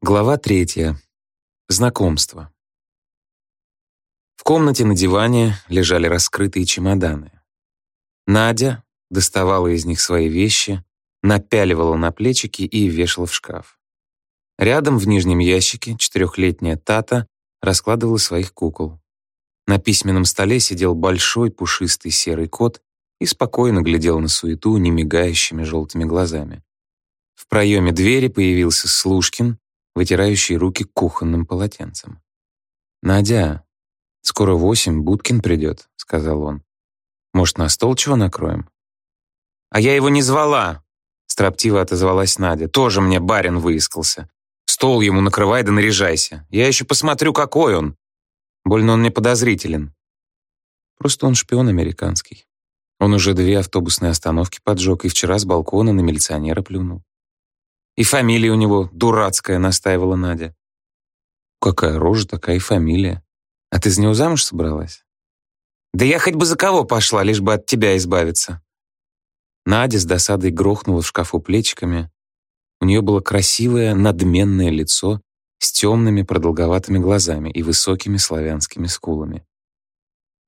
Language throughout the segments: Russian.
Глава третья. Знакомство. В комнате на диване лежали раскрытые чемоданы. Надя доставала из них свои вещи, напяливала на плечики и вешала в шкаф. Рядом в нижнем ящике четырехлетняя Тата раскладывала своих кукол. На письменном столе сидел большой пушистый серый кот и спокойно глядел на суету немигающими желтыми глазами. В проеме двери появился Слушкин вытирающий руки кухонным полотенцем. «Надя, скоро восемь, Будкин придет», — сказал он. «Может, на стол чего накроем?» «А я его не звала», — строптиво отозвалась Надя. «Тоже мне барин выискался. Стол ему накрывай да наряжайся. Я еще посмотрю, какой он. Больно он мне подозрителен». Просто он шпион американский. Он уже две автобусные остановки поджег и вчера с балкона на милиционера плюнул. И фамилия у него дурацкая, настаивала Надя. Какая рожа, такая и фамилия. А ты за него замуж собралась? Да я хоть бы за кого пошла, лишь бы от тебя избавиться. Надя с досадой грохнула в шкафу плечиками. У нее было красивое, надменное лицо с темными продолговатыми глазами и высокими славянскими скулами.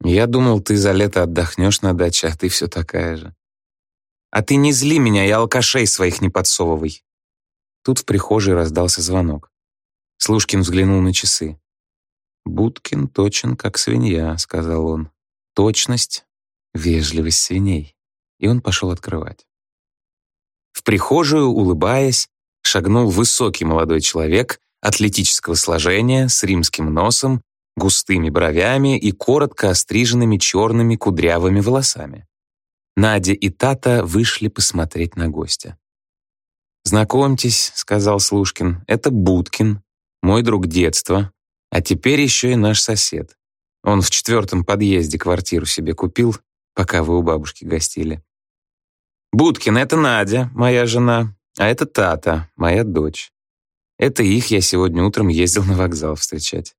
Я думал, ты за лето отдохнешь на даче, а ты все такая же. А ты не зли меня и алкашей своих не подсовывай. Тут в прихожей раздался звонок. Слушкин взглянул на часы. «Будкин точен, как свинья», — сказал он. «Точность, вежливость свиней». И он пошел открывать. В прихожую, улыбаясь, шагнул высокий молодой человек атлетического сложения с римским носом, густыми бровями и коротко остриженными черными кудрявыми волосами. Надя и Тата вышли посмотреть на гостя. «Знакомьтесь», — сказал Слушкин, — «это Будкин, мой друг детства, а теперь еще и наш сосед. Он в четвертом подъезде квартиру себе купил, пока вы у бабушки гостили». «Будкин — это Надя, моя жена, а это Тата, моя дочь. Это их я сегодня утром ездил на вокзал встречать.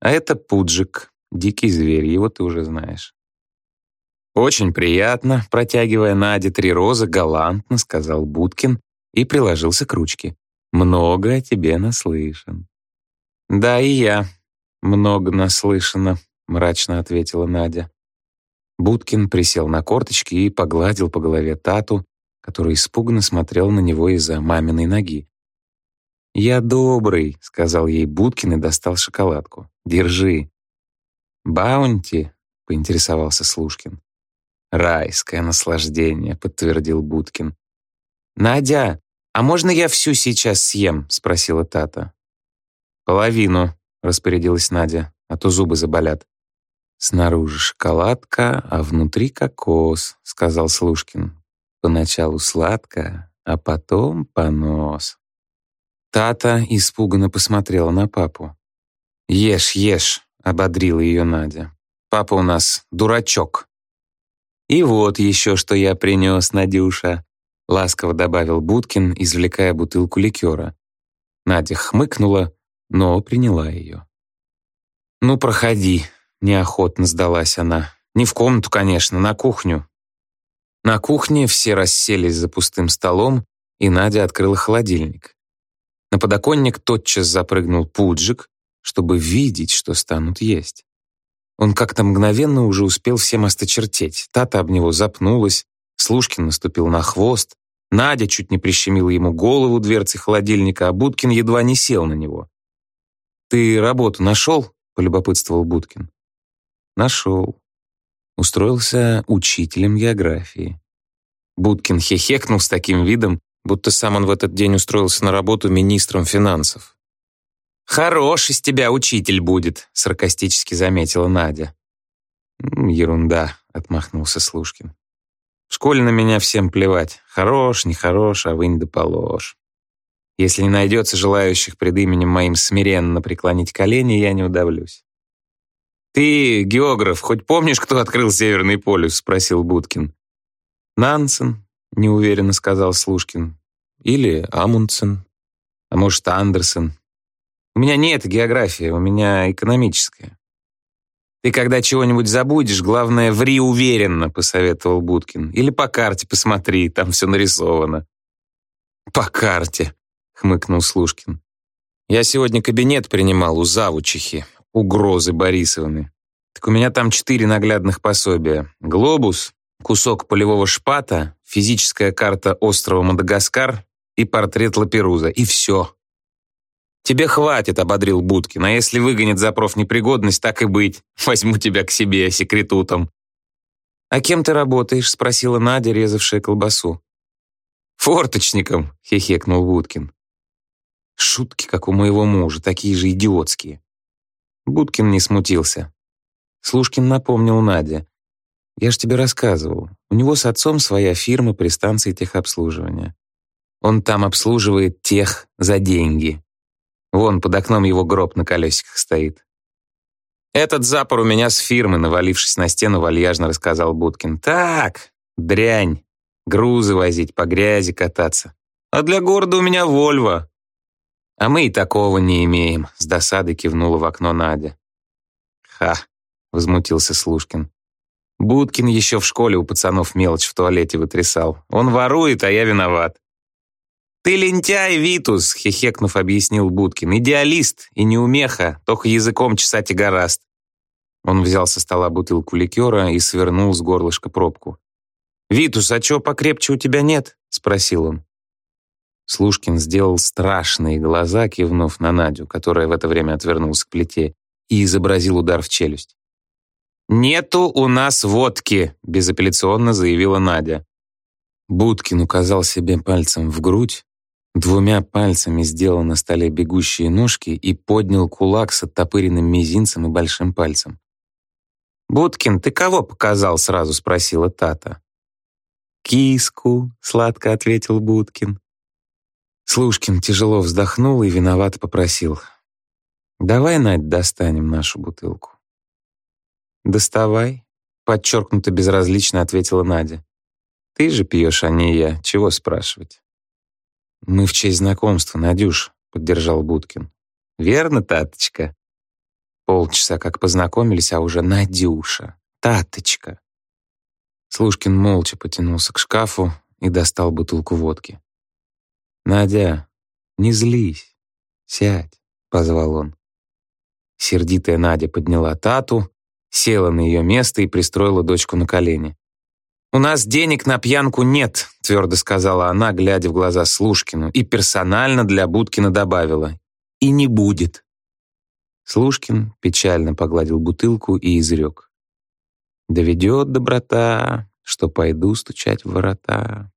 А это Пуджик, дикий зверь, его ты уже знаешь». «Очень приятно», — протягивая Наде три розы, галантно сказал Будкин и приложился к ручке. «Много о тебе наслышан». «Да, и я много наслышана», — мрачно ответила Надя. Будкин присел на корточки и погладил по голове Тату, который испуганно смотрел на него из-за маминой ноги. «Я добрый», — сказал ей Будкин и достал шоколадку. «Держи». «Баунти?» — поинтересовался Служкин. «Райское наслаждение», — подтвердил Будкин. «Надя, «А можно я всю сейчас съем?» — спросила Тата. «Половину», — распорядилась Надя, «а то зубы заболят». «Снаружи шоколадка, а внутри кокос», — сказал Служкин. «Поначалу сладко, а потом понос». Тата испуганно посмотрела на папу. «Ешь, ешь», — ободрила ее Надя. «Папа у нас дурачок». «И вот еще что я принес, Надюша», — ласково добавил Будкин, извлекая бутылку ликера. Надя хмыкнула, но приняла ее. «Ну, проходи», — неохотно сдалась она. «Не в комнату, конечно, на кухню». На кухне все расселись за пустым столом, и Надя открыла холодильник. На подоконник тотчас запрыгнул Пуджик, чтобы видеть, что станут есть. Он как-то мгновенно уже успел всем осточертеть. Тата об него запнулась, Слушкин наступил на хвост, Надя чуть не прищемила ему голову дверцей холодильника, а Будкин едва не сел на него. «Ты работу нашел?» — полюбопытствовал Будкин. «Нашел. Устроился учителем географии». Будкин хехекнул с таким видом, будто сам он в этот день устроился на работу министром финансов. «Хорош из тебя учитель будет», — саркастически заметила Надя. «Ерунда», — отмахнулся Слушкин. В школе на меня всем плевать. Хорош, нехорош, а вынь да положь. Если не найдется желающих пред именем моим смиренно преклонить колени, я не удавлюсь. «Ты, географ, хоть помнишь, кто открыл Северный полюс?» — спросил Будкин. «Нансен», — неуверенно сказал Слушкин. «Или Амундсен. А может, Андерсен. У меня нет географии, у меня экономическая». «Ты когда чего-нибудь забудешь, главное, ври уверенно», — посоветовал Будкин. «Или по карте посмотри, там все нарисовано». «По карте», — хмыкнул Слушкин. Я сегодня кабинет принимал у завучихи, угрозы Борисовны. Так у меня там четыре наглядных пособия. Глобус, кусок полевого шпата, физическая карта острова Мадагаскар и портрет Лаперуза. И все. «Тебе хватит», — ободрил Будкин, «а если выгонит за профнепригодность, так и быть. Возьму тебя к себе секретутом». «А кем ты работаешь?» — спросила Надя, резавшая колбасу. «Форточником», — хихекнул Будкин. Шутки, как у моего мужа, такие же идиотские. Будкин не смутился. Слушкин напомнил Наде. «Я ж тебе рассказывал. У него с отцом своя фирма при станции техобслуживания. Он там обслуживает тех за деньги. Вон под окном его гроб на колесиках стоит. «Этот запор у меня с фирмы», навалившись на стену, вальяжно рассказал Будкин. «Так, дрянь, грузы возить, по грязи кататься. А для города у меня Вольво». «А мы и такого не имеем», — с досадой кивнула в окно Надя. «Ха», — возмутился Слушкин. Будкин еще в школе у пацанов мелочь в туалете вытрясал. Он ворует, а я виноват. «Ты лентяй, Витус!» — хихекнув, объяснил Будкин. «Идеалист и неумеха, только языком чесать и гораст». Он взял со стола бутылку ликера и свернул с горлышка пробку. «Витус, а чего покрепче у тебя нет?» — спросил он. Слушкин сделал страшные глаза, кивнув на Надю, которая в это время отвернулась к плите, и изобразил удар в челюсть. «Нету у нас водки», — безапелляционно заявила Надя. Будкин указал себе пальцем в грудь, Двумя пальцами сделал на столе бегущие ножки и поднял кулак с оттопыренным мизинцем и большим пальцем. «Будкин, ты кого показал?» — сразу спросила Тата. «Киску», — сладко ответил Будкин. Слушкин тяжело вздохнул и виновато попросил. «Давай, Надь, достанем нашу бутылку». «Доставай», — подчеркнуто безразлично ответила Надя. «Ты же пьешь, а не я. Чего спрашивать?» «Мы в честь знакомства, Надюш», — поддержал Будкин. «Верно, Таточка?» Полчаса как познакомились, а уже Надюша, Таточка. Слушкин молча потянулся к шкафу и достал бутылку водки. «Надя, не злись, сядь», — позвал он. Сердитая Надя подняла Тату, села на ее место и пристроила дочку на колени. «У нас денег на пьянку нет», — твердо сказала она, глядя в глаза Слушкину, и персонально для Будкина добавила. «И не будет». Слушкин печально погладил бутылку и изрек. «Доведет доброта, что пойду стучать в ворота».